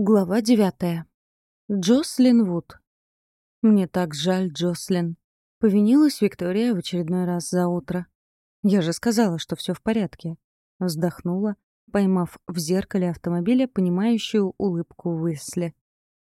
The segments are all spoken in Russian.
Глава девятая. Джослин Вуд. Мне так жаль, Джослин. Повинилась Виктория в очередной раз за утро. Я же сказала, что все в порядке. Вздохнула, поймав в зеркале автомобиля понимающую улыбку Уисли.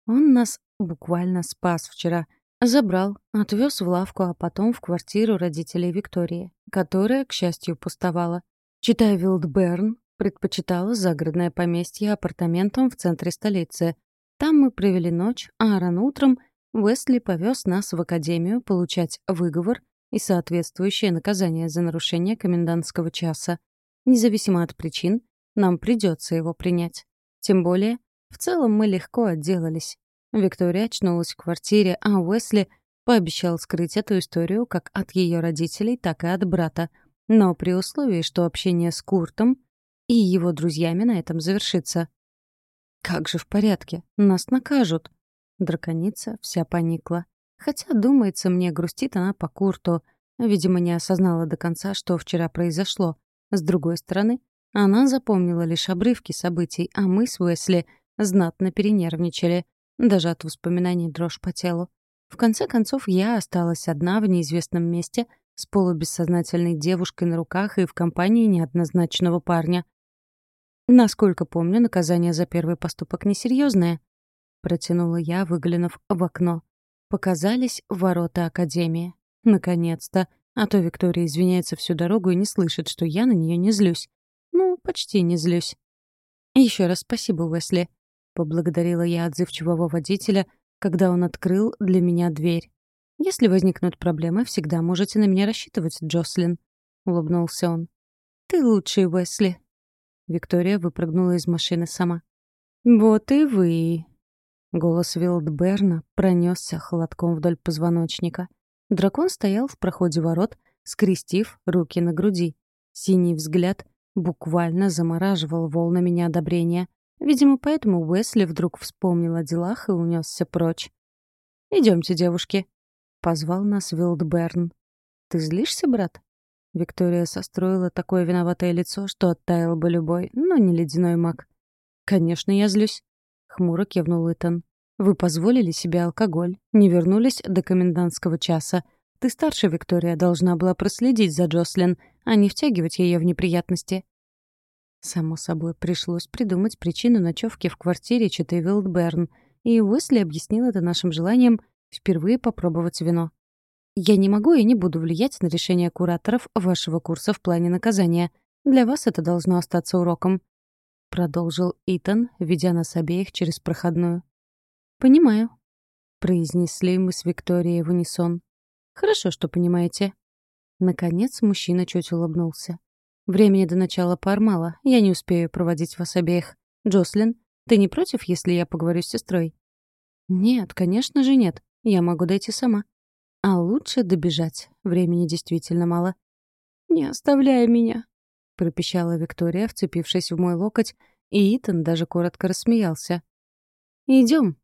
Он нас буквально спас вчера. Забрал, отвез в лавку, а потом в квартиру родителей Виктории, которая, к счастью, пустовала. Читая Вилдберн, предпочитала загородное поместье апартаментам в центре столицы. Там мы провели ночь, а рано утром Уэсли повез нас в академию получать выговор и соответствующее наказание за нарушение комендантского часа. Независимо от причин, нам придется его принять. Тем более, в целом мы легко отделались. Виктория очнулась в квартире, а Уэсли пообещал скрыть эту историю как от ее родителей, так и от брата. Но при условии, что общение с Куртом — и его друзьями на этом завершится. «Как же в порядке? Нас накажут!» Драконица вся поникла. Хотя, думается, мне грустит она по Курту. Видимо, не осознала до конца, что вчера произошло. С другой стороны, она запомнила лишь обрывки событий, а мы с Уэсли знатно перенервничали. Даже от воспоминаний дрожь по телу. В конце концов, я осталась одна в неизвестном месте с полубессознательной девушкой на руках и в компании неоднозначного парня. Насколько помню, наказание за первый поступок несерьезное. Протянула я, выглянув в окно. Показались ворота Академии. Наконец-то. А то Виктория извиняется всю дорогу и не слышит, что я на нее не злюсь. Ну, почти не злюсь. Еще раз спасибо, Уэсли. Поблагодарила я отзывчивого водителя, когда он открыл для меня дверь. «Если возникнут проблемы, всегда можете на меня рассчитывать, Джослин», — улыбнулся он. «Ты лучший, Уэсли», Виктория выпрыгнула из машины сама. «Вот и вы!» Голос Вилдберна пронесся холодком вдоль позвоночника. Дракон стоял в проходе ворот, скрестив руки на груди. Синий взгляд буквально замораживал волнами неодобрения. Видимо, поэтому Уэсли вдруг вспомнил о делах и унесся прочь. «Идемте, девушки», — позвал нас Вилдберн. «Ты злишься, брат?» Виктория состроила такое виноватое лицо, что оттаял бы любой, но не ледяной маг. «Конечно, я злюсь», — хмуро кивнул Итан. «Вы позволили себе алкоголь, не вернулись до комендантского часа. Ты старше, Виктория, должна была проследить за Джослин, а не втягивать ее в неприятности». Само собой, пришлось придумать причину ночевки в квартире Читы Вилдберн, и Уэсли объяснил это нашим желанием впервые попробовать вино. Я не могу и не буду влиять на решение кураторов вашего курса в плане наказания. Для вас это должно остаться уроком», — продолжил Итан, ведя нас обеих через проходную. «Понимаю», — произнесли мы с Викторией в унисон. «Хорошо, что понимаете». Наконец мужчина чуть улыбнулся. «Времени до начала пар мало, я не успею проводить вас обеих. Джослин, ты не против, если я поговорю с сестрой?» «Нет, конечно же нет. Я могу дойти сама. А лучше добежать. Времени действительно мало. «Не оставляй меня», — пропищала Виктория, вцепившись в мой локоть, и Итан даже коротко рассмеялся. «Идем».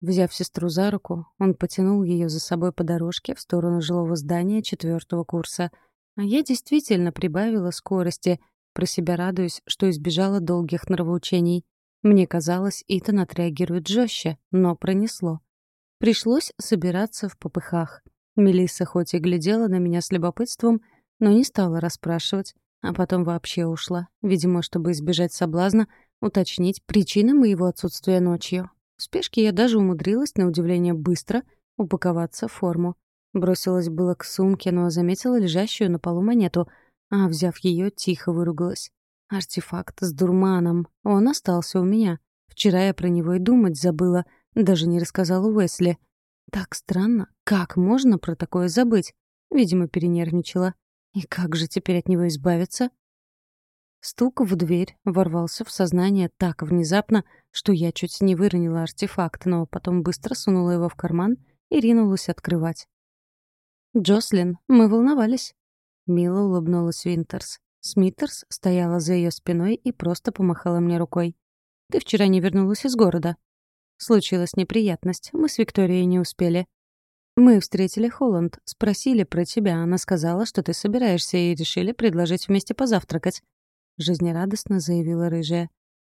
Взяв сестру за руку, он потянул ее за собой по дорожке в сторону жилого здания четвертого курса. А я действительно прибавила скорости, про себя радуясь, что избежала долгих нравоучений. Мне казалось, Итан отреагирует жестче, но пронесло. Пришлось собираться в попыхах. Мелисса хоть и глядела на меня с любопытством, но не стала расспрашивать, а потом вообще ушла, видимо, чтобы избежать соблазна уточнить причины моего отсутствия ночью. В спешке я даже умудрилась, на удивление, быстро упаковаться в форму. Бросилась было к сумке, но заметила лежащую на полу монету, а, взяв ее, тихо выругалась. Артефакт с дурманом. Он остался у меня. Вчера я про него и думать забыла — даже не рассказала Уэсли. Так странно. Как можно про такое забыть? Видимо, перенервничала. И как же теперь от него избавиться? Стук в дверь ворвался в сознание так внезапно, что я чуть не выронила артефакт, но потом быстро сунула его в карман и ринулась открывать. «Джослин, мы волновались». Мило улыбнулась Винтерс. Смитерс стояла за ее спиной и просто помахала мне рукой. «Ты вчера не вернулась из города». Случилась неприятность. Мы с Викторией не успели. Мы встретили Холланд, спросили про тебя. Она сказала, что ты собираешься, и решили предложить вместе позавтракать. Жизнерадостно заявила рыжая.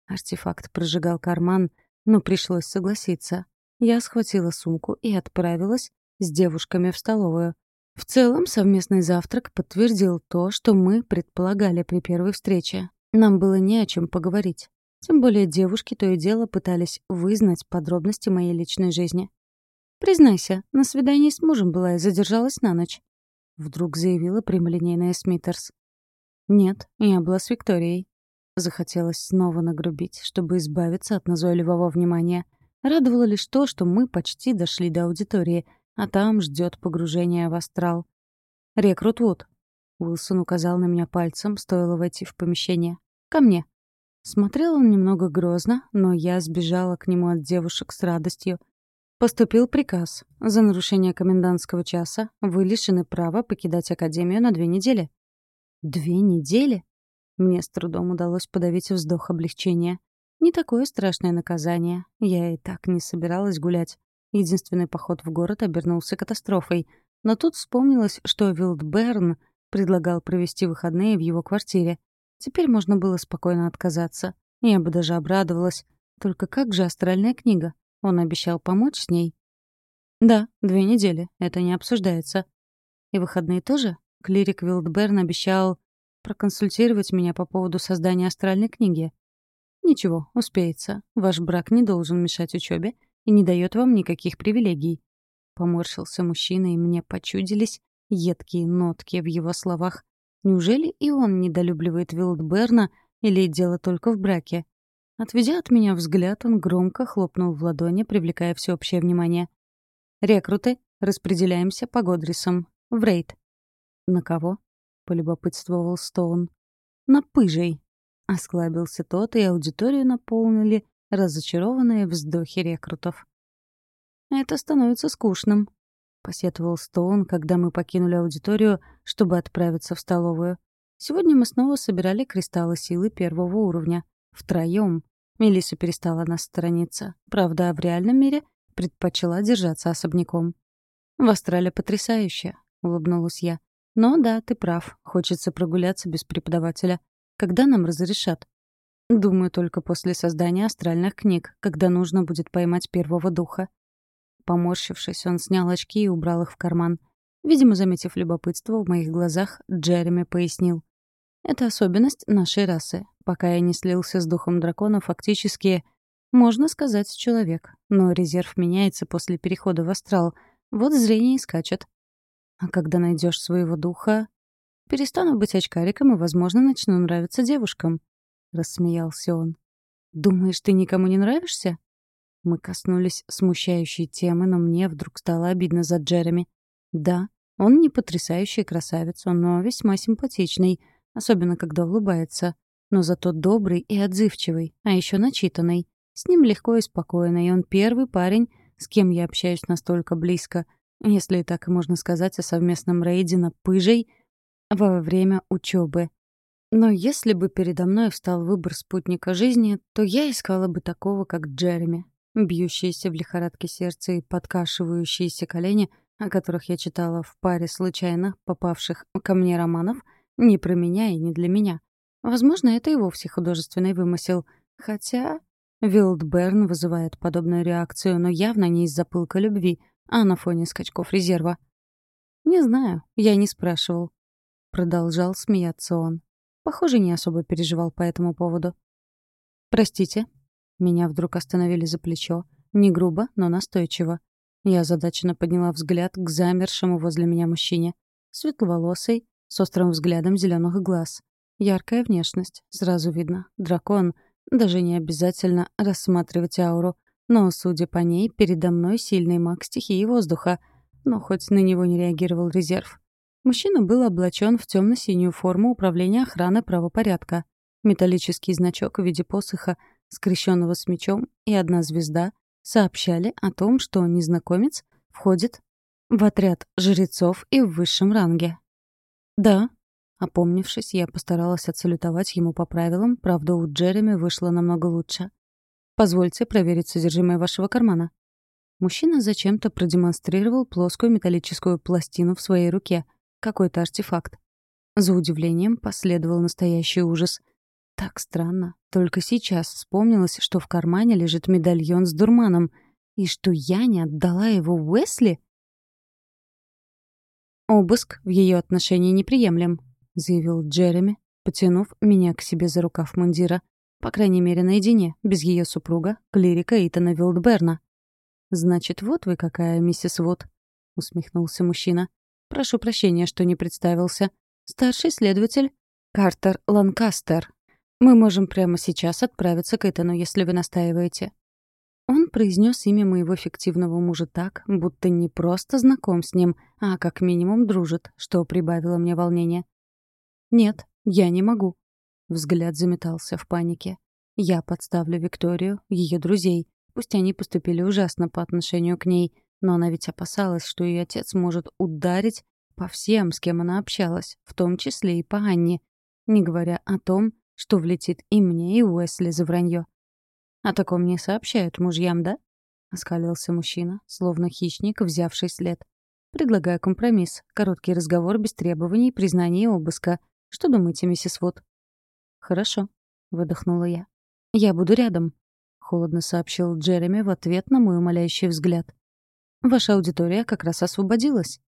Артефакт прожигал карман, но пришлось согласиться. Я схватила сумку и отправилась с девушками в столовую. В целом, совместный завтрак подтвердил то, что мы предполагали при первой встрече. Нам было не о чем поговорить. Тем более девушки то и дело пытались вызнать подробности моей личной жизни. «Признайся, на свидании с мужем была и задержалась на ночь», — вдруг заявила прямолинейная Смитерс. «Нет, я была с Викторией». Захотелось снова нагрубить, чтобы избавиться от назойливого внимания. Радовало лишь то, что мы почти дошли до аудитории, а там ждет погружение в астрал. «Рекрут Вуд», — Уилсон указал на меня пальцем, стоило войти в помещение. «Ко мне». Смотрел он немного грозно, но я сбежала к нему от девушек с радостью. Поступил приказ. За нарушение комендантского часа вы лишены права покидать Академию на две недели. Две недели? Мне с трудом удалось подавить вздох облегчения. Не такое страшное наказание. Я и так не собиралась гулять. Единственный поход в город обернулся катастрофой. Но тут вспомнилось, что Вилдберн предлагал провести выходные в его квартире. Теперь можно было спокойно отказаться. Я бы даже обрадовалась. Только как же астральная книга? Он обещал помочь с ней? Да, две недели. Это не обсуждается. И выходные тоже? Клирик Вилдберн обещал проконсультировать меня по поводу создания астральной книги. Ничего, успеется. Ваш брак не должен мешать учебе и не дает вам никаких привилегий. Поморщился мужчина, и мне почудились едкие нотки в его словах. Неужели и он недолюбливает Вилдберна или дело только в браке? Отведя от меня взгляд, он громко хлопнул в ладони, привлекая всеобщее внимание. «Рекруты, распределяемся по Годрисам. В рейд. «На кого?» — полюбопытствовал Стоун. «На пыжей», — осклабился тот, и аудиторию наполнили разочарованные вздохи рекрутов. «Это становится скучным», — посетовал Стоун, когда мы покинули аудиторию, чтобы отправиться в столовую. «Сегодня мы снова собирали кристаллы силы первого уровня. Втроем. Мелисса перестала нас сторониться. Правда, в реальном мире предпочла держаться особняком. «В Астрале потрясающе», — улыбнулась я. Но да, ты прав. Хочется прогуляться без преподавателя. Когда нам разрешат? Думаю, только после создания астральных книг, когда нужно будет поймать первого духа. Поморщившись, он снял очки и убрал их в карман. Видимо, заметив любопытство в моих глазах, Джереми пояснил. Это особенность нашей расы. Пока я не слился с духом дракона, фактически, можно сказать, человек. Но резерв меняется после перехода в астрал. Вот зрение и скачет. А когда найдешь своего духа, перестану быть очкариком и, возможно, начну нравиться девушкам. Рассмеялся он. Думаешь, ты никому не нравишься? Мы коснулись смущающей темы, но мне вдруг стало обидно за Джереми. Да, он не потрясающий красавец, но весьма симпатичный, особенно когда улыбается. Но зато добрый и отзывчивый, а еще начитанный. С ним легко и спокойно, и он первый парень, с кем я общаюсь настолько близко — если так можно сказать о совместном рейде на пыжей во время учебы. Но если бы передо мной встал выбор спутника жизни, то я искала бы такого, как Джереми. Бьющиеся в лихорадке сердце и подкашивающиеся колени, о которых я читала в паре случайно попавших ко мне романов, не про меня и не для меня. Возможно, это и вовсе художественный вымысел. Хотя Вилдберн вызывает подобную реакцию, но явно не из-за пылка любви — а на фоне скачков резерва. «Не знаю, я не спрашивал». Продолжал смеяться он. Похоже, не особо переживал по этому поводу. «Простите». Меня вдруг остановили за плечо. Не грубо, но настойчиво. Я озадаченно подняла взгляд к замершему возле меня мужчине. Светловолосый, с острым взглядом зеленых глаз. Яркая внешность, сразу видно. Дракон. Даже не обязательно рассматривать ауру — но, судя по ней, передо мной сильный маг стихии воздуха, но хоть на него не реагировал резерв. Мужчина был облачен в темно-синюю форму управления охраны правопорядка. Металлический значок в виде посоха, скрещенного с мечом, и одна звезда сообщали о том, что незнакомец входит в отряд жрецов и в высшем ранге. «Да», Опомнившись, я постаралась отсалютовать ему по правилам, правда, у Джереми вышло намного лучше. Позвольте проверить содержимое вашего кармана». Мужчина зачем-то продемонстрировал плоскую металлическую пластину в своей руке. Какой-то артефакт. За удивлением последовал настоящий ужас. Так странно. Только сейчас вспомнилось, что в кармане лежит медальон с дурманом, и что я не отдала его Уэсли. «Обыск в ее отношении неприемлем», — заявил Джереми, потянув меня к себе за рукав мундира. По крайней мере, наедине, без ее супруга, клирика Итана Вилдберна. «Значит, вот вы какая, миссис Вуд», — усмехнулся мужчина. «Прошу прощения, что не представился. Старший следователь Картер Ланкастер. Мы можем прямо сейчас отправиться к Итану, если вы настаиваете». Он произнес имя моего фиктивного мужа так, будто не просто знаком с ним, а как минимум дружит, что прибавило мне волнения. «Нет, я не могу». Взгляд заметался в панике. «Я подставлю Викторию, ее друзей. Пусть они поступили ужасно по отношению к ней, но она ведь опасалась, что ее отец может ударить по всем, с кем она общалась, в том числе и по Анне, не говоря о том, что влетит и мне, и Уэсли за вранье. «О таком не сообщают мужьям, да?» — оскалился мужчина, словно хищник, взявший след. «Предлагаю компромисс. Короткий разговор без требований, признания и обыска. Что думаете, миссис Вуд?» «Хорошо», — выдохнула я. «Я буду рядом», — холодно сообщил Джереми в ответ на мой умоляющий взгляд. «Ваша аудитория как раз освободилась».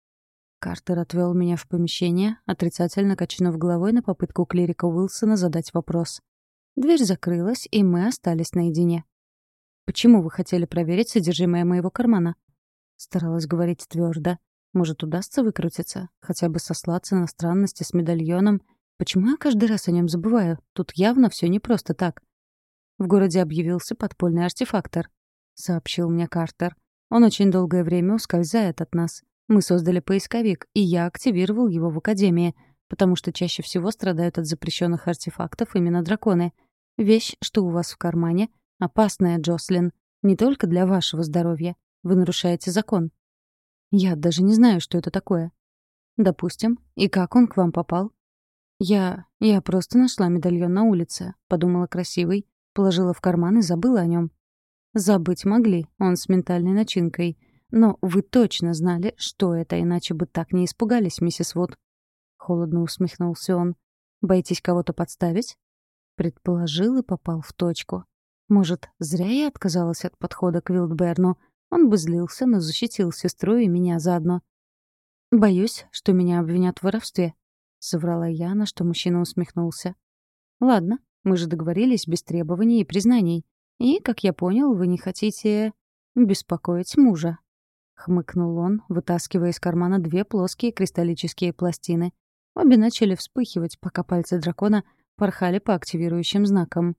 Картер отвел меня в помещение, отрицательно качнув головой на попытку клирика Уилсона задать вопрос. Дверь закрылась, и мы остались наедине. «Почему вы хотели проверить содержимое моего кармана?» Старалась говорить твердо. Может, удастся выкрутиться? Хотя бы сослаться на странности с медальоном. Почему я каждый раз о нем забываю? Тут явно все не просто так. В городе объявился подпольный артефактор, — сообщил мне Картер. Он очень долгое время ускользает от нас. Мы создали поисковик, и я активировал его в Академии, потому что чаще всего страдают от запрещенных артефактов именно драконы. Вещь, что у вас в кармане, опасная, Джослин. Не только для вашего здоровья. Вы нарушаете закон. Я даже не знаю, что это такое. Допустим. И как он к вам попал? Я... я просто нашла медальон на улице. Подумала красивый. Положила в карман и забыла о нем. Забыть могли. Он с ментальной начинкой. Но вы точно знали, что это, иначе бы так не испугались, миссис Вуд. Холодно усмехнулся он. Боитесь кого-то подставить? Предположил и попал в точку. Может, зря я отказалась от подхода к Вилдберну. Он бы злился, но защитил сестру и меня заодно. «Боюсь, что меня обвинят в воровстве», — соврала я, на что мужчина усмехнулся. «Ладно, мы же договорились без требований и признаний. И, как я понял, вы не хотите беспокоить мужа». Хмыкнул он, вытаскивая из кармана две плоские кристаллические пластины. Обе начали вспыхивать, пока пальцы дракона порхали по активирующим знакам.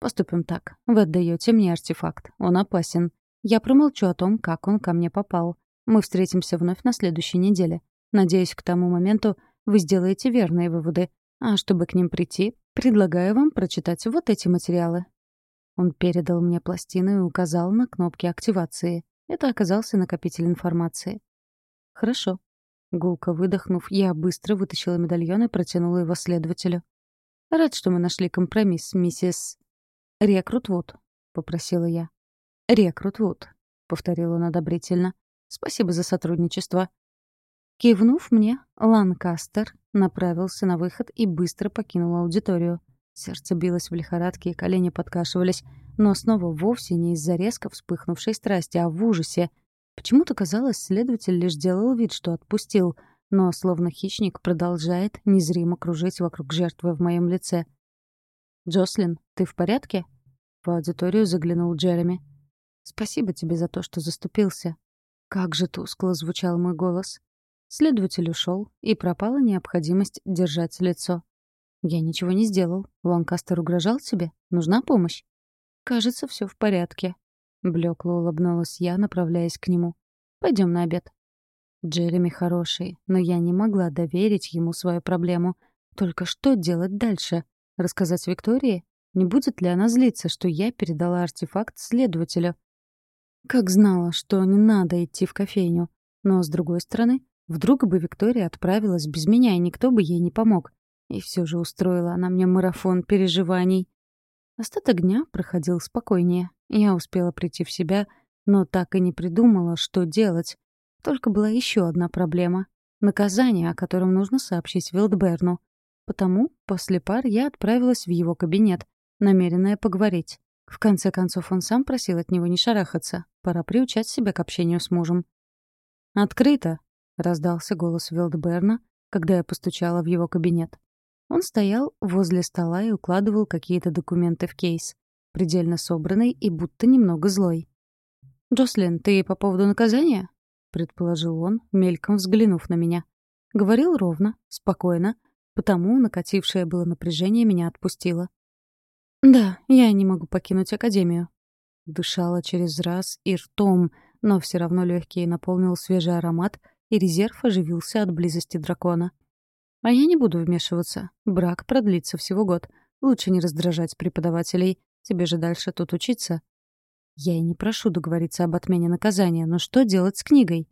«Поступим так. Вы отдаете мне артефакт. Он опасен. Я промолчу о том, как он ко мне попал. Мы встретимся вновь на следующей неделе. Надеюсь, к тому моменту вы сделаете верные выводы. А чтобы к ним прийти, предлагаю вам прочитать вот эти материалы». Он передал мне пластины и указал на кнопки активации. Это оказался накопитель информации. «Хорошо». Гулко выдохнув, я быстро вытащила медальон и протянула его следователю. «Рад, что мы нашли компромисс, миссис...» «Рекрут Вуд», — попросила я. «Рекрут Вуд», — повторил он одобрительно. «Спасибо за сотрудничество». Кивнув мне, Ланкастер направился на выход и быстро покинул аудиторию. Сердце билось в лихорадке, и колени подкашивались, но снова вовсе не из-за резко вспыхнувшей страсти, а в ужасе. Почему-то казалось, следователь лишь делал вид, что отпустил — но словно хищник продолжает незримо кружить вокруг жертвы в моем лице. «Джослин, ты в порядке?» В аудиторию заглянул Джереми. «Спасибо тебе за то, что заступился». Как же тускло звучал мой голос. Следователь ушел, и пропала необходимость держать лицо. «Я ничего не сделал. Ланкастер угрожал тебе? Нужна помощь?» «Кажется, все в порядке». Блекло улыбнулась я, направляясь к нему. Пойдем на обед». Джереми хороший, но я не могла доверить ему свою проблему. Только что делать дальше? Рассказать Виктории? Не будет ли она злиться, что я передала артефакт следователю? Как знала, что не надо идти в кофейню. Но, с другой стороны, вдруг бы Виктория отправилась без меня, и никто бы ей не помог. И все же устроила она мне марафон переживаний. Остаток дня проходил спокойнее. Я успела прийти в себя, но так и не придумала, что делать. Только была еще одна проблема — наказание, о котором нужно сообщить Вилдберну. Потому после пар я отправилась в его кабинет, намеренная поговорить. В конце концов, он сам просил от него не шарахаться. Пора приучать себя к общению с мужем. «Открыто!» — раздался голос Вилдберна, когда я постучала в его кабинет. Он стоял возле стола и укладывал какие-то документы в кейс, предельно собранный и будто немного злой. «Джослин, ты по поводу наказания?» — предположил он, мельком взглянув на меня. Говорил ровно, спокойно, потому накатившее было напряжение меня отпустило. «Да, я не могу покинуть Академию». Дышала через раз и ртом, но все равно легкий наполнил свежий аромат, и резерв оживился от близости дракона. «А я не буду вмешиваться. Брак продлится всего год. Лучше не раздражать преподавателей. Тебе же дальше тут учиться». «Я и не прошу договориться об отмене наказания, но что делать с книгой?»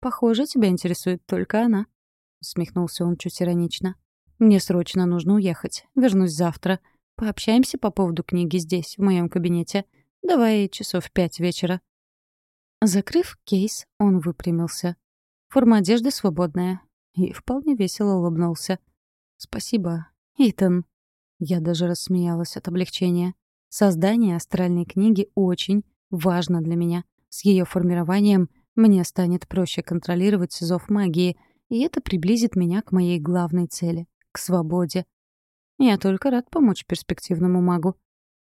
«Похоже, тебя интересует только она», — усмехнулся он чуть иронично. «Мне срочно нужно уехать. Вернусь завтра. Пообщаемся по поводу книги здесь, в моем кабинете. Давай часов пять вечера». Закрыв кейс, он выпрямился. Форма одежды свободная. И вполне весело улыбнулся. «Спасибо, Итан». Я даже рассмеялась от облегчения. Создание астральной книги очень важно для меня. С ее формированием мне станет проще контролировать зов магии, и это приблизит меня к моей главной цели — к свободе. Я только рад помочь перспективному магу.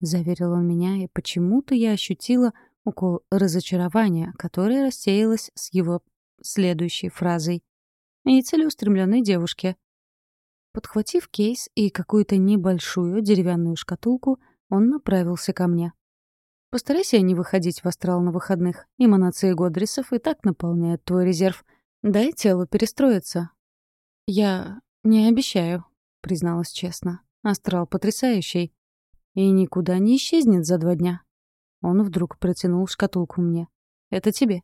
Заверил он меня, и почему-то я ощутила укол разочарования, которое рассеялось с его следующей фразой. И целеустремленной девушке. Подхватив кейс и какую-то небольшую деревянную шкатулку, он направился ко мне. Постарайся не выходить в астрал на выходных. Эманации Годрисов и так наполняют твой резерв. Дай телу перестроиться. Я не обещаю, призналась честно. Астрал потрясающий. И никуда не исчезнет за два дня. Он вдруг протянул шкатулку мне. «Это тебе».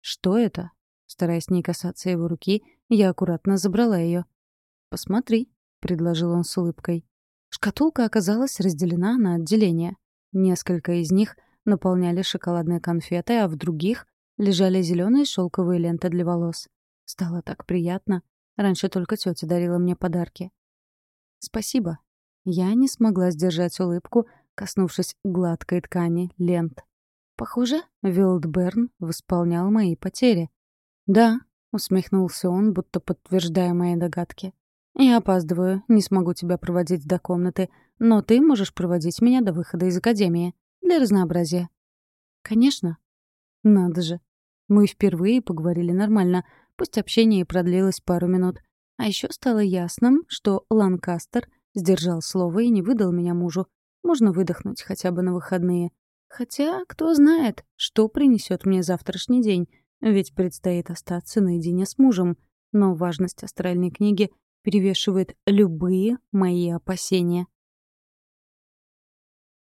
«Что это?» Стараясь не касаться его руки, я аккуратно забрала ее. «Посмотри», — предложил он с улыбкой. Шкатулка оказалась разделена на отделения. Несколько из них наполняли шоколадные конфеты, а в других лежали зеленые шелковые ленты для волос. Стало так приятно. Раньше только тетя дарила мне подарки. «Спасибо». Я не смогла сдержать улыбку, коснувшись гладкой ткани лент. Похоже, Вилдберн восполнял мои потери. «Да», — усмехнулся он, будто подтверждая мои догадки. «Я опаздываю, не смогу тебя проводить до комнаты, но ты можешь проводить меня до выхода из академии. Для разнообразия». «Конечно». «Надо же. Мы впервые поговорили нормально, пусть общение и продлилось пару минут. А еще стало ясным, что Ланкастер сдержал слово и не выдал меня мужу. Можно выдохнуть хотя бы на выходные. Хотя, кто знает, что принесет мне завтрашний день, ведь предстоит остаться наедине с мужем. Но важность астральной книги перевешивает любые мои опасения.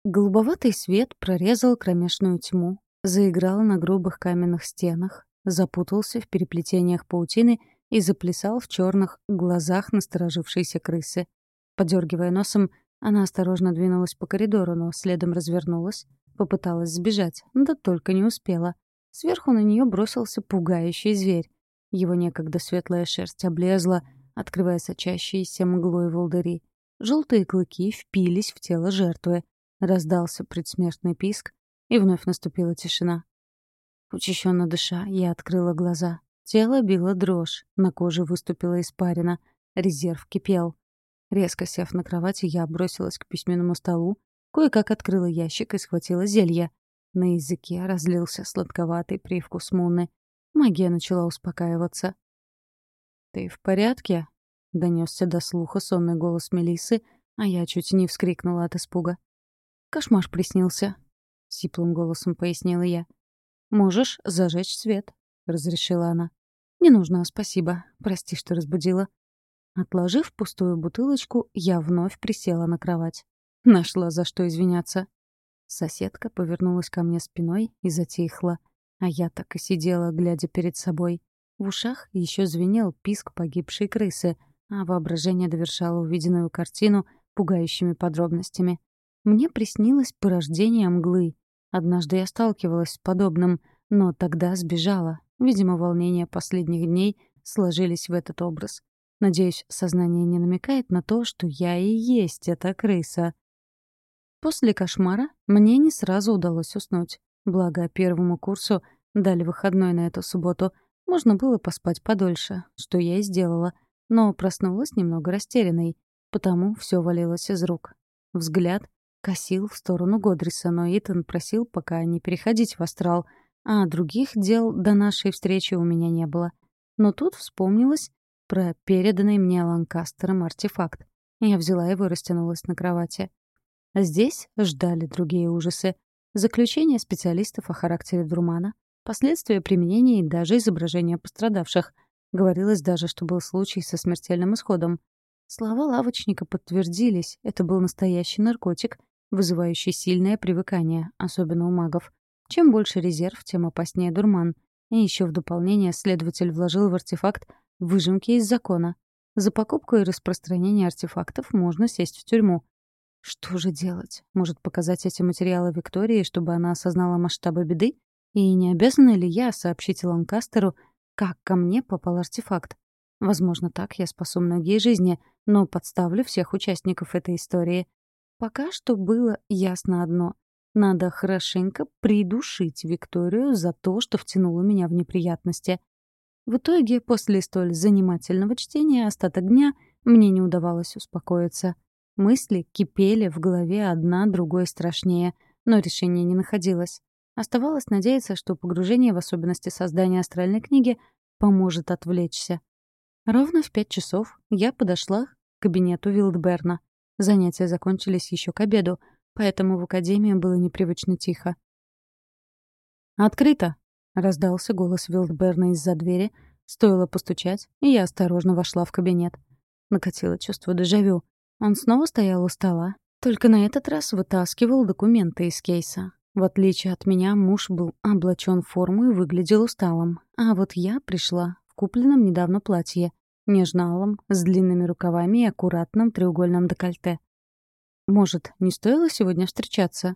Голубоватый свет прорезал кромешную тьму, заиграл на грубых каменных стенах, запутался в переплетениях паутины и заплясал в черных глазах насторожившейся крысы. Подергивая носом, она осторожно двинулась по коридору, но следом развернулась, попыталась сбежать, да только не успела. Сверху на нее бросился пугающий зверь. Его некогда светлая шерсть облезла, открывая сочащиеся мглой волдыри. Желтые клыки впились в тело жертвы. Раздался предсмертный писк, и вновь наступила тишина. Учащенно дыша, я открыла глаза. Тело било дрожь, на коже выступила испарина, резерв кипел. Резко сев на кровати, я бросилась к письменному столу, кое-как открыла ящик и схватила зелье. На языке разлился сладковатый привкус муны. Магия начала успокаиваться. «Ты в порядке?» — донесся до слуха сонный голос Мелисы, а я чуть не вскрикнула от испуга. «Кошмар приснился», — сиплым голосом пояснила я. «Можешь зажечь свет», — разрешила она. «Не нужно, спасибо. Прости, что разбудила». Отложив пустую бутылочку, я вновь присела на кровать. Нашла за что извиняться. Соседка повернулась ко мне спиной и затихла, а я так и сидела, глядя перед собой. В ушах еще звенел писк погибшей крысы, а воображение довершало увиденную картину пугающими подробностями. Мне приснилось порождение мглы. Однажды я сталкивалась с подобным, но тогда сбежала. Видимо, волнения последних дней сложились в этот образ. Надеюсь, сознание не намекает на то, что я и есть эта крыса. После кошмара мне не сразу удалось уснуть. Благо, первому курсу дали выходной на эту субботу. Можно было поспать подольше, что я и сделала. Но проснулась немного растерянной, потому все валилось из рук. Взгляд косил в сторону Годриса, но Итан просил пока не переходить в астрал, а других дел до нашей встречи у меня не было. Но тут вспомнилось про переданный мне Ланкастером артефакт. Я взяла его и растянулась на кровати. Здесь ждали другие ужасы. Заключение специалистов о характере дурмана, последствия применения и даже изображения пострадавших. Говорилось даже, что был случай со смертельным исходом. Слова лавочника подтвердились. Это был настоящий наркотик, вызывающий сильное привыкание, особенно у магов. Чем больше резерв, тем опаснее дурман. И еще в дополнение следователь вложил в артефакт выжимки из закона. За покупку и распространение артефактов можно сесть в тюрьму. Что же делать? Может, показать эти материалы Виктории, чтобы она осознала масштабы беды? И не обязана ли я сообщить Ланкастеру, как ко мне попал артефакт? Возможно, так я спасу многие жизни, но подставлю всех участников этой истории. Пока что было ясно одно. Надо хорошенько придушить Викторию за то, что втянула меня в неприятности. В итоге, после столь занимательного чтения остаток дня мне не удавалось успокоиться. Мысли кипели в голове одна другой страшнее, но решения не находилось. Оставалось надеяться, что погружение в особенности создания астральной книги поможет отвлечься. Ровно в пять часов я подошла к кабинету Вилдберна. Занятия закончились еще к обеду, поэтому в академии было непривычно тихо. «Открыто!» — раздался голос Вилдберна из-за двери. Стоило постучать, и я осторожно вошла в кабинет. Накатило чувство дежавю. Он снова стоял у стола, только на этот раз вытаскивал документы из кейса. В отличие от меня, муж был облачен в форму и выглядел усталым. А вот я пришла в купленном недавно платье, нежно-алом, с длинными рукавами и аккуратным треугольным декольте. Может, не стоило сегодня встречаться?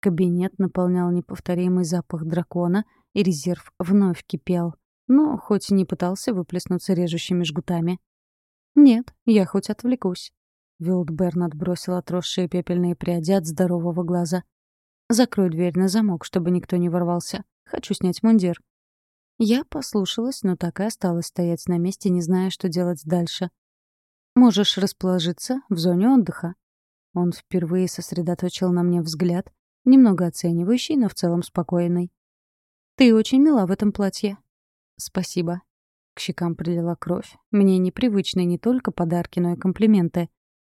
Кабинет наполнял неповторимый запах дракона, и резерв вновь кипел, но хоть и не пытался выплеснуться режущими жгутами. «Нет, я хоть отвлекусь». Вилдберн отбросил отросшие пепельные пряди от здорового глаза. «Закрой дверь на замок, чтобы никто не ворвался. Хочу снять мундир». Я послушалась, но так и осталась стоять на месте, не зная, что делать дальше. «Можешь расположиться в зоне отдыха». Он впервые сосредоточил на мне взгляд, немного оценивающий, но в целом спокойный. «Ты очень мила в этом платье». «Спасибо». К щекам прилила кровь. Мне непривычны не только подарки, но и комплименты.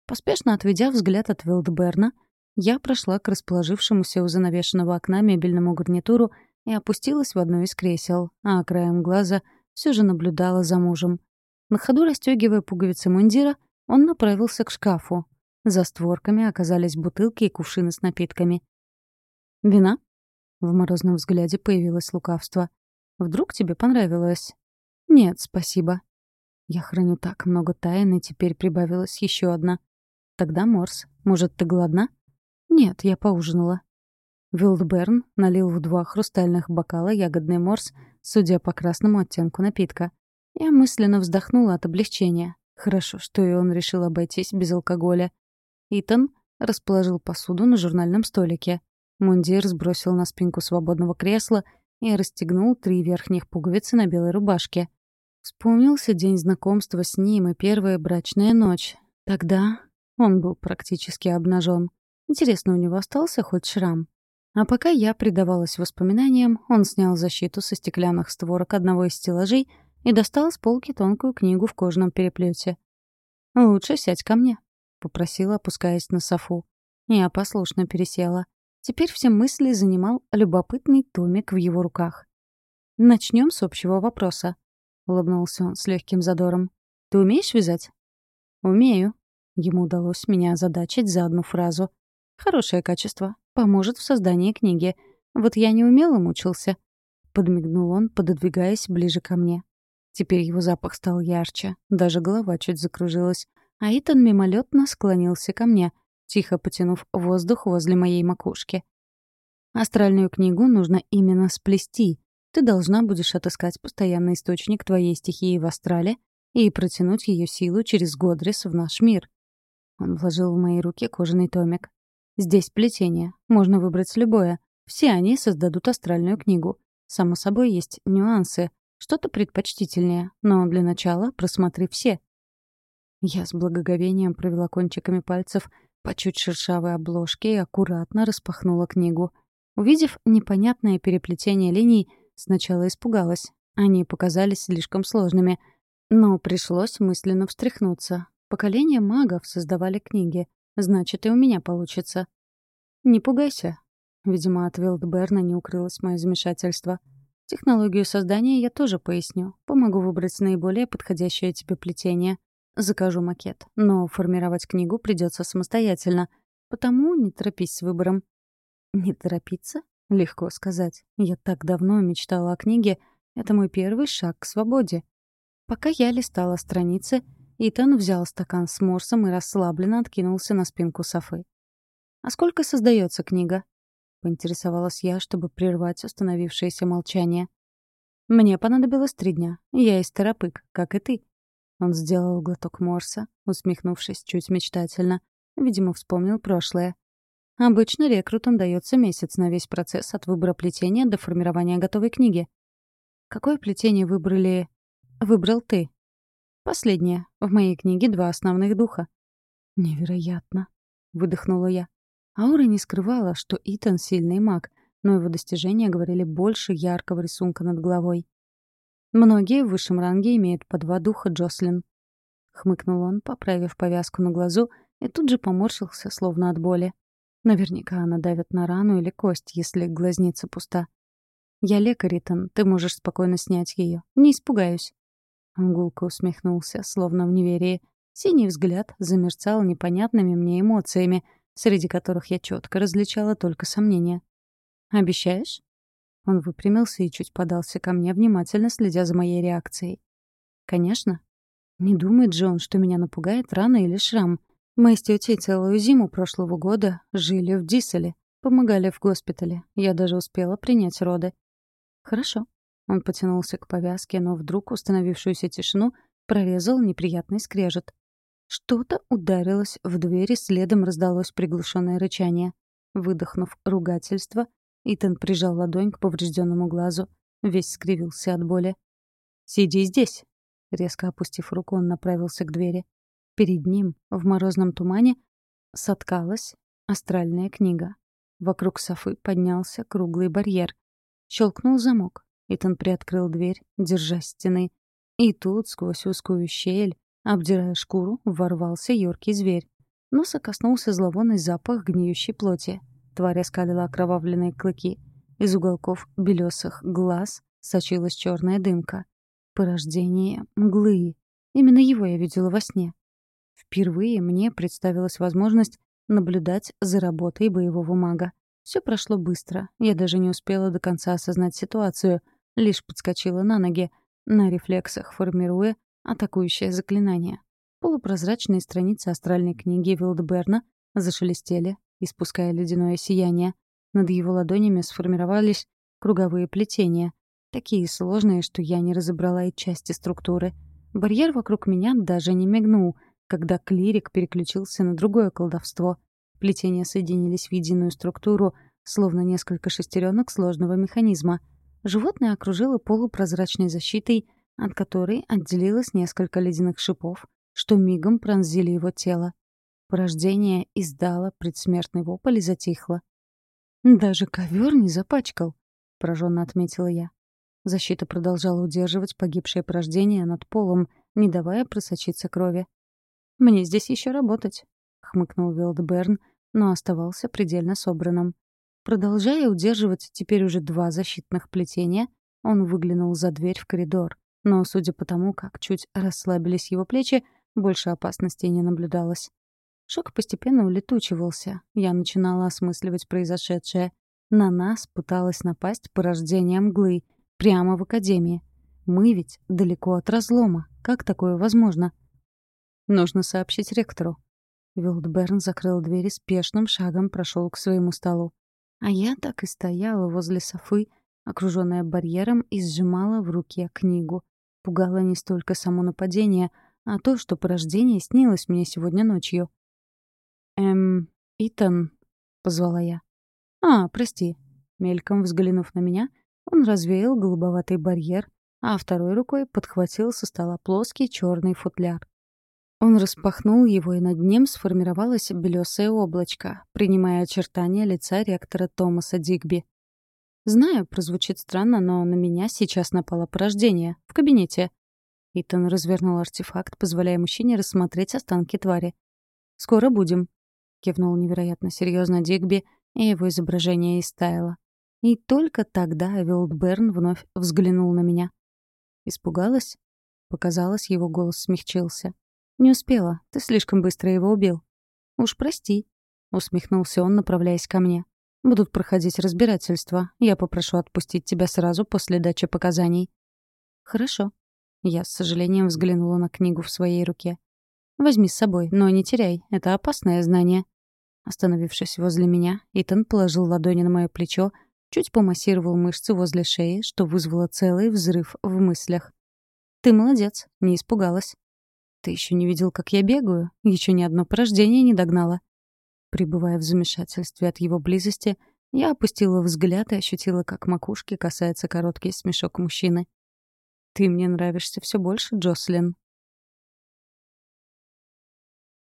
Поспешно отведя взгляд от Вилдберна, я прошла к расположившемуся у занавешенного окна мебельному гарнитуру и опустилась в одно из кресел, а краем глаза все же наблюдала за мужем. На ходу расстегивая пуговицы мундира, он направился к шкафу. За створками оказались бутылки и кувшины с напитками. «Вина?» В морозном взгляде появилось лукавство. «Вдруг тебе понравилось?» «Нет, спасибо». Я храню так много тайн, и теперь прибавилась еще одна. «Тогда Морс. Может, ты голодна?» «Нет, я поужинала». Вилдберн налил в два хрустальных бокала ягодный морс, судя по красному оттенку напитка. Я мысленно вздохнула от облегчения. Хорошо, что и он решил обойтись без алкоголя. Итан расположил посуду на журнальном столике. Мундир сбросил на спинку свободного кресла и расстегнул три верхних пуговицы на белой рубашке. Вспомнился день знакомства с ним и первая брачная ночь. Тогда он был практически обнажен. Интересно, у него остался хоть шрам? А пока я предавалась воспоминаниям, он снял защиту со стеклянных створок одного из стеллажей и достал с полки тонкую книгу в кожаном переплете. «Лучше сядь ко мне», — попросила, опускаясь на софу. Я послушно пересела. Теперь все мысли занимал любопытный томик в его руках. Начнем с общего вопроса», — улыбнулся он с легким задором. «Ты умеешь вязать?» «Умею», Ему удалось меня озадачить за одну фразу. «Хорошее качество. Поможет в создании книги. Вот я не умело мучился». Подмигнул он, пододвигаясь ближе ко мне. Теперь его запах стал ярче, даже голова чуть закружилась. А Итан мимолетно склонился ко мне, тихо потянув воздух возле моей макушки. «Астральную книгу нужно именно сплести. Ты должна будешь отыскать постоянный источник твоей стихии в астрале и протянуть ее силу через Годрис в наш мир. Он вложил в мои руки кожаный томик. Здесь плетение. Можно выбрать любое. Все они создадут астральную книгу. Само собой, есть нюансы. Что-то предпочтительнее. Но для начала просмотри все. Я с благоговением провела кончиками пальцев по чуть шершавой обложке и аккуратно распахнула книгу. Увидев непонятное переплетение линий, сначала испугалась. Они показались слишком сложными — но пришлось мысленно встряхнуться. Поколение магов создавали книги. Значит, и у меня получится. «Не пугайся». Видимо, от Вилдберна не укрылось мое замешательство. Технологию создания я тоже поясню. Помогу выбрать наиболее подходящее тебе плетение. Закажу макет. Но формировать книгу придется самостоятельно. Потому не торопись с выбором. Не торопиться? Легко сказать. Я так давно мечтала о книге. Это мой первый шаг к свободе. Пока я листала страницы, Итан взял стакан с морсом и расслабленно откинулся на спинку Софы. «А сколько создается книга?» — поинтересовалась я, чтобы прервать установившееся молчание. «Мне понадобилось три дня. Я из Тарапык, как и ты». Он сделал глоток морса, усмехнувшись чуть мечтательно. Видимо, вспомнил прошлое. Обычно рекрутам дается месяц на весь процесс от выбора плетения до формирования готовой книги. Какое плетение выбрали Выбрал ты. Последнее. В моей книге два основных духа. Невероятно. Выдохнула я. Аура не скрывала, что Итан сильный маг, но его достижения говорили больше яркого рисунка над головой. Многие в высшем ранге имеют по два духа Джослин. Хмыкнул он, поправив повязку на глазу, и тут же поморщился, словно от боли. Наверняка она давит на рану или кость, если глазница пуста. «Я лекарь, Итан, ты можешь спокойно снять ее. Не испугаюсь». Гулко усмехнулся, словно в неверии. Синий взгляд замерцал непонятными мне эмоциями, среди которых я четко различала только сомнения. «Обещаешь?» Он выпрямился и чуть подался ко мне, внимательно следя за моей реакцией. «Конечно. Не думает же он, что меня напугает рана или шрам. Мы с тетей целую зиму прошлого года жили в Дисселе, помогали в госпитале. Я даже успела принять роды. Хорошо. Он потянулся к повязке, но вдруг установившуюся тишину прорезал неприятный скрежет. Что-то ударилось в дверь, и следом раздалось приглушенное рычание. Выдохнув ругательство, Итан прижал ладонь к поврежденному глазу. Весь скривился от боли. «Сиди здесь!» Резко опустив руку, он направился к двери. Перед ним, в морозном тумане, соткалась астральная книга. Вокруг Софы поднялся круглый барьер. Щелкнул замок. Итан приоткрыл дверь, держа стены. И тут, сквозь узкую щель, обдирая шкуру, ворвался юркий зверь. Носа коснулся зловонный запах гниющей плоти. Тварь оскалила окровавленные клыки. Из уголков белесых глаз сочилась черная дымка. Порождение мглы. Именно его я видела во сне. Впервые мне представилась возможность наблюдать за работой боевого мага. Все прошло быстро. Я даже не успела до конца осознать ситуацию — лишь подскочила на ноги, на рефлексах формируя атакующее заклинание. Полупрозрачные страницы астральной книги Вилдберна зашелестели, испуская ледяное сияние. Над его ладонями сформировались круговые плетения, такие сложные, что я не разобрала и части структуры. Барьер вокруг меня даже не мигнул, когда клирик переключился на другое колдовство. Плетения соединились в единую структуру, словно несколько шестеренок сложного механизма — Животное окружило полупрозрачной защитой, от которой отделилось несколько ледяных шипов, что мигом пронзили его тело. Порождение издало предсмертный вопль и затихло. «Даже ковер не запачкал», — пораженно отметила я. Защита продолжала удерживать погибшее порождение над полом, не давая просочиться крови. «Мне здесь еще работать», — хмыкнул Вилдберн, но оставался предельно собранным. Продолжая удерживать теперь уже два защитных плетения, он выглянул за дверь в коридор. Но, судя по тому, как чуть расслабились его плечи, больше опасностей не наблюдалось. Шок постепенно улетучивался. Я начинала осмысливать произошедшее. На нас пыталась напасть порождение мглы. Прямо в академии. Мы ведь далеко от разлома. Как такое возможно? Нужно сообщить ректору. Вилдберн закрыл дверь и спешным шагом прошел к своему столу. А я так и стояла возле Софы, окруженная барьером, и сжимала в руке книгу. пугало не столько само нападение, а то, что порождение снилось мне сегодня ночью. «Эм, Итан», — позвала я. «А, прости». Мельком взглянув на меня, он развеял голубоватый барьер, а второй рукой подхватил со стола плоский черный футляр. Он распахнул его, и над ним сформировалось белесое облачко, принимая очертания лица ректора Томаса Дигби. Знаю, прозвучит странно, но на меня сейчас напало порождение. В кабинете. Итан развернул артефакт, позволяя мужчине рассмотреть останки твари. «Скоро будем», — кивнул невероятно серьезно Дигби, и его изображение истаяло. И только тогда Вилдберн вновь взглянул на меня. «Испугалась?» Показалось, его голос смягчился. «Не успела. Ты слишком быстро его убил». «Уж прости», — усмехнулся он, направляясь ко мне. «Будут проходить разбирательства. Я попрошу отпустить тебя сразу после дачи показаний». «Хорошо». Я с сожалением взглянула на книгу в своей руке. «Возьми с собой, но не теряй. Это опасное знание». Остановившись возле меня, Итан положил ладони на мое плечо, чуть помассировал мышцы возле шеи, что вызвало целый взрыв в мыслях. «Ты молодец, не испугалась». Ты еще не видел, как я бегаю? Еще ни одно порождение не догнало. Прибывая в замешательстве от его близости, я опустила взгляд и ощутила, как макушки касается короткий смешок мужчины. «Ты мне нравишься все больше, Джослин»,